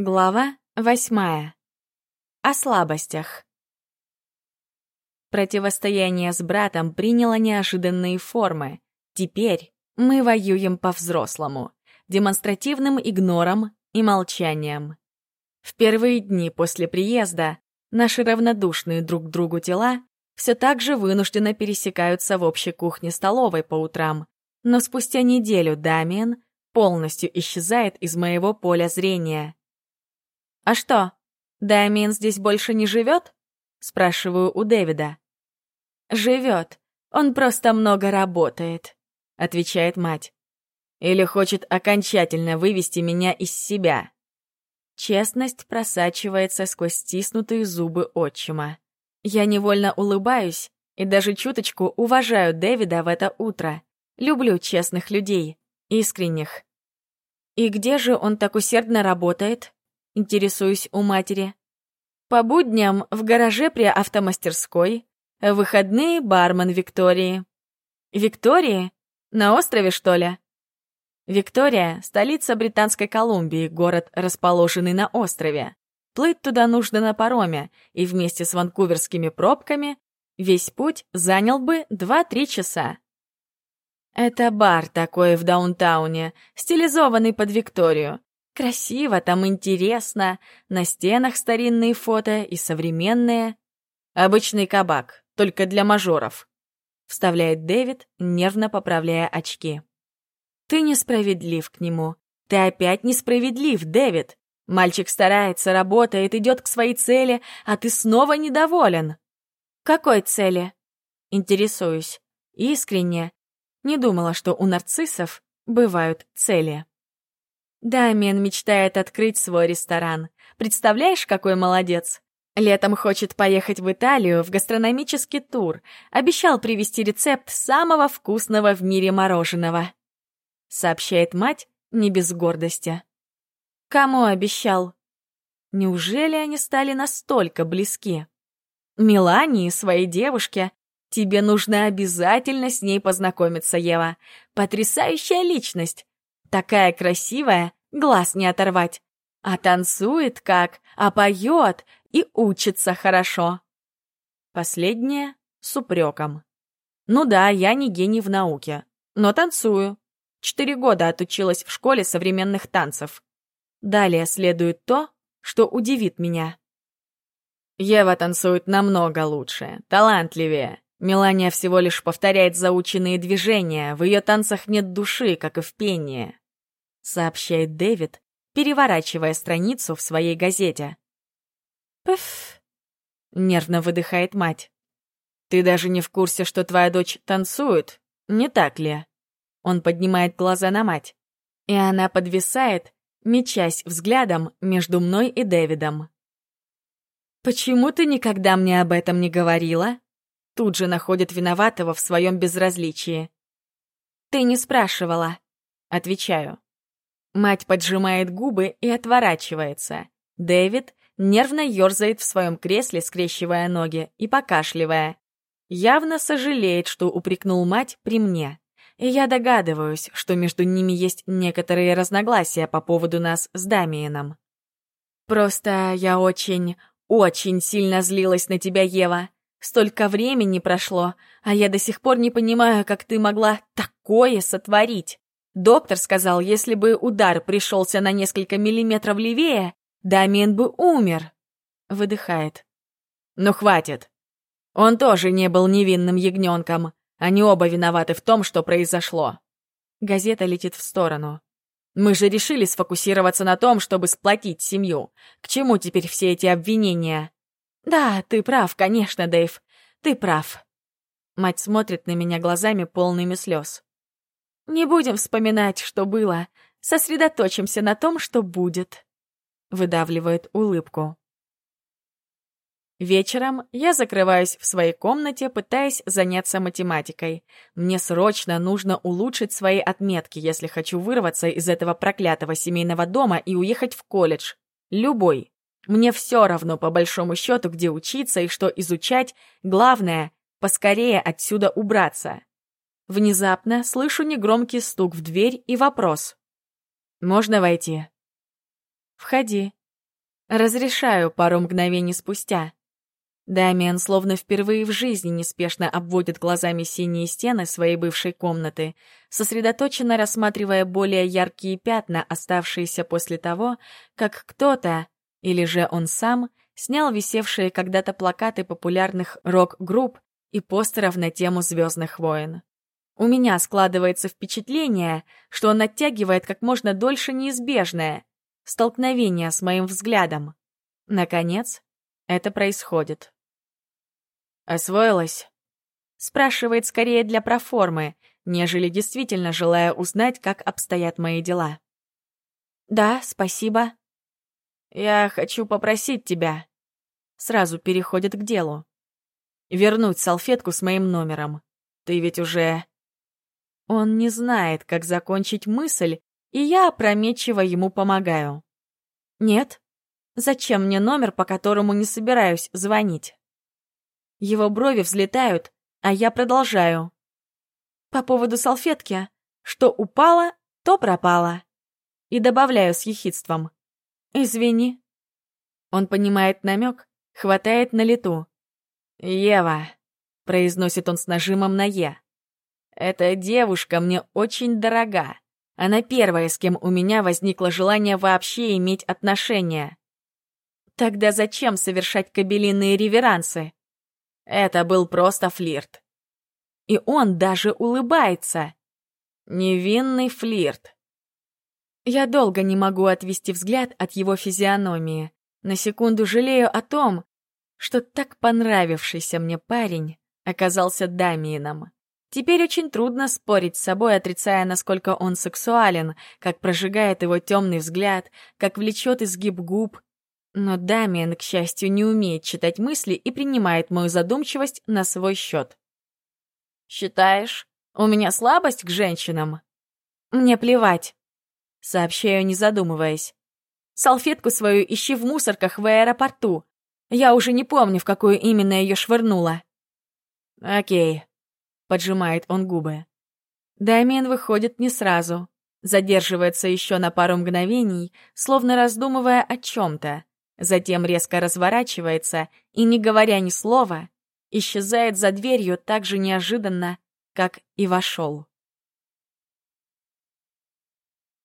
Глава восьмая. О слабостях. Противостояние с братом приняло неожиданные формы. Теперь мы воюем по-взрослому, демонстративным игнором и молчанием. В первые дни после приезда наши равнодушные друг к другу тела все так же вынужденно пересекаются в общей кухне-столовой по утрам, но спустя неделю Дамиен полностью исчезает из моего поля зрения — «А что, Дамиен здесь больше не живет?» — спрашиваю у Дэвида. «Живет. Он просто много работает», — отвечает мать. «Или хочет окончательно вывести меня из себя». Честность просачивается сквозь стиснутые зубы отчима. Я невольно улыбаюсь и даже чуточку уважаю Дэвида в это утро. Люблю честных людей, искренних. И где же он так усердно работает? Интересуюсь у матери. По будням в гараже при автомастерской, в выходные бармен Виктории. Виктории? На острове, что ли? Виктория — столица Британской Колумбии, город, расположенный на острове. Плыть туда нужно на пароме, и вместе с ванкуверскими пробками весь путь занял бы 2-3 часа. Это бар такой в даунтауне, стилизованный под Викторию. Красиво, там интересно. На стенах старинные фото и современные. Обычный кабак, только для мажоров. Вставляет Дэвид, нервно поправляя очки. Ты несправедлив к нему. Ты опять несправедлив, Дэвид. Мальчик старается, работает, идет к своей цели, а ты снова недоволен. Какой цели? Интересуюсь. Искренне. Не думала, что у нарциссов бывают цели. Дамиан мечтает открыть свой ресторан. Представляешь, какой молодец? Летом хочет поехать в Италию в гастрономический тур. Обещал привезти рецепт самого вкусного в мире мороженого. Сообщает мать не без гордости. Кому обещал? Неужели они стали настолько близки? Мелании, своей девушке. Тебе нужно обязательно с ней познакомиться, Ева. Потрясающая личность. Такая красивая, глаз не оторвать. А танцует как, а поет и учится хорошо. Последнее с упреком. Ну да, я не гений в науке, но танцую. Четыре года отучилась в школе современных танцев. Далее следует то, что удивит меня. Ева танцует намного лучше, талантливее. Мелания всего лишь повторяет заученные движения, в ее танцах нет души, как и в пении сообщает Дэвид, переворачивая страницу в своей газете. «Пф!» — нервно выдыхает мать. «Ты даже не в курсе, что твоя дочь танцует, не так ли?» Он поднимает глаза на мать, и она подвисает, мечась взглядом между мной и Дэвидом. «Почему ты никогда мне об этом не говорила?» Тут же находит виноватого в своем безразличии. «Ты не спрашивала», — отвечаю. Мать поджимает губы и отворачивается. Дэвид нервно ерзает в своем кресле, скрещивая ноги и покашливая. Явно сожалеет, что упрекнул мать при мне. И я догадываюсь, что между ними есть некоторые разногласия по поводу нас с Дамиеном. Просто я очень, очень сильно злилась на тебя, Ева. Столько времени прошло, а я до сих пор не понимаю, как ты могла такое сотворить. Доктор сказал, если бы удар пришелся на несколько миллиметров левее, Дамиен бы умер. Выдыхает. Ну хватит. Он тоже не был невинным ягненком. Они оба виноваты в том, что произошло. Газета летит в сторону. Мы же решили сфокусироваться на том, чтобы сплотить семью. К чему теперь все эти обвинения? Да, ты прав, конечно, Дэйв. Ты прав. Мать смотрит на меня глазами полными слез. Не будем вспоминать, что было. Сосредоточимся на том, что будет. Выдавливает улыбку. Вечером я закрываюсь в своей комнате, пытаясь заняться математикой. Мне срочно нужно улучшить свои отметки, если хочу вырваться из этого проклятого семейного дома и уехать в колледж. Любой. Мне все равно, по большому счету, где учиться и что изучать. Главное — поскорее отсюда убраться. Внезапно слышу негромкий стук в дверь и вопрос. «Можно войти?» «Входи», Разрешаю пару мгновений спустя. Дамиан словно впервые в жизни неспешно обводит глазами синие стены своей бывшей комнаты, сосредоточенно рассматривая более яркие пятна, оставшиеся после того, как кто-то, или же он сам, снял висевшие когда-то плакаты популярных рок-групп и постеров на тему «Звездных войн». У меня складывается впечатление, что он оттягивает как можно дольше неизбежное — столкновение с моим взглядом. Наконец, это происходит. «Освоилась?» Спрашивает скорее для проформы, нежели действительно желая узнать, как обстоят мои дела. «Да, спасибо». «Я хочу попросить тебя». Сразу переходит к делу. «Вернуть салфетку с моим номером. Ты ведь уже он не знает, как закончить мысль, и я опрометчиво ему помогаю. Нет? Зачем мне номер, по которому не собираюсь звонить? Его брови взлетают, а я продолжаю. По поводу салфетки. Что упало, то пропало. И добавляю с ехидством. Извини. Он понимает намек, хватает на лету. «Ева», — произносит он с нажимом на «е». Эта девушка мне очень дорога. Она первая, с кем у меня возникло желание вообще иметь отношения. Тогда зачем совершать кабелиные реверансы? Это был просто флирт. И он даже улыбается. Невинный флирт. Я долго не могу отвести взгляд от его физиономии. На секунду жалею о том, что так понравившийся мне парень оказался Дамиеном. Теперь очень трудно спорить с собой, отрицая, насколько он сексуален, как прожигает его темный взгляд, как влечет изгиб губ. Но Дамиан, к счастью, не умеет читать мысли и принимает мою задумчивость на свой счет. «Считаешь, у меня слабость к женщинам?» «Мне плевать», — сообщаю, не задумываясь. «Салфетку свою ищи в мусорках в аэропорту. Я уже не помню, в какую именно ее швырнула». «Окей», поджимает он губы. Дамиен выходит не сразу, задерживается еще на пару мгновений, словно раздумывая о чем-то, затем резко разворачивается и, не говоря ни слова, исчезает за дверью так же неожиданно, как и вошел.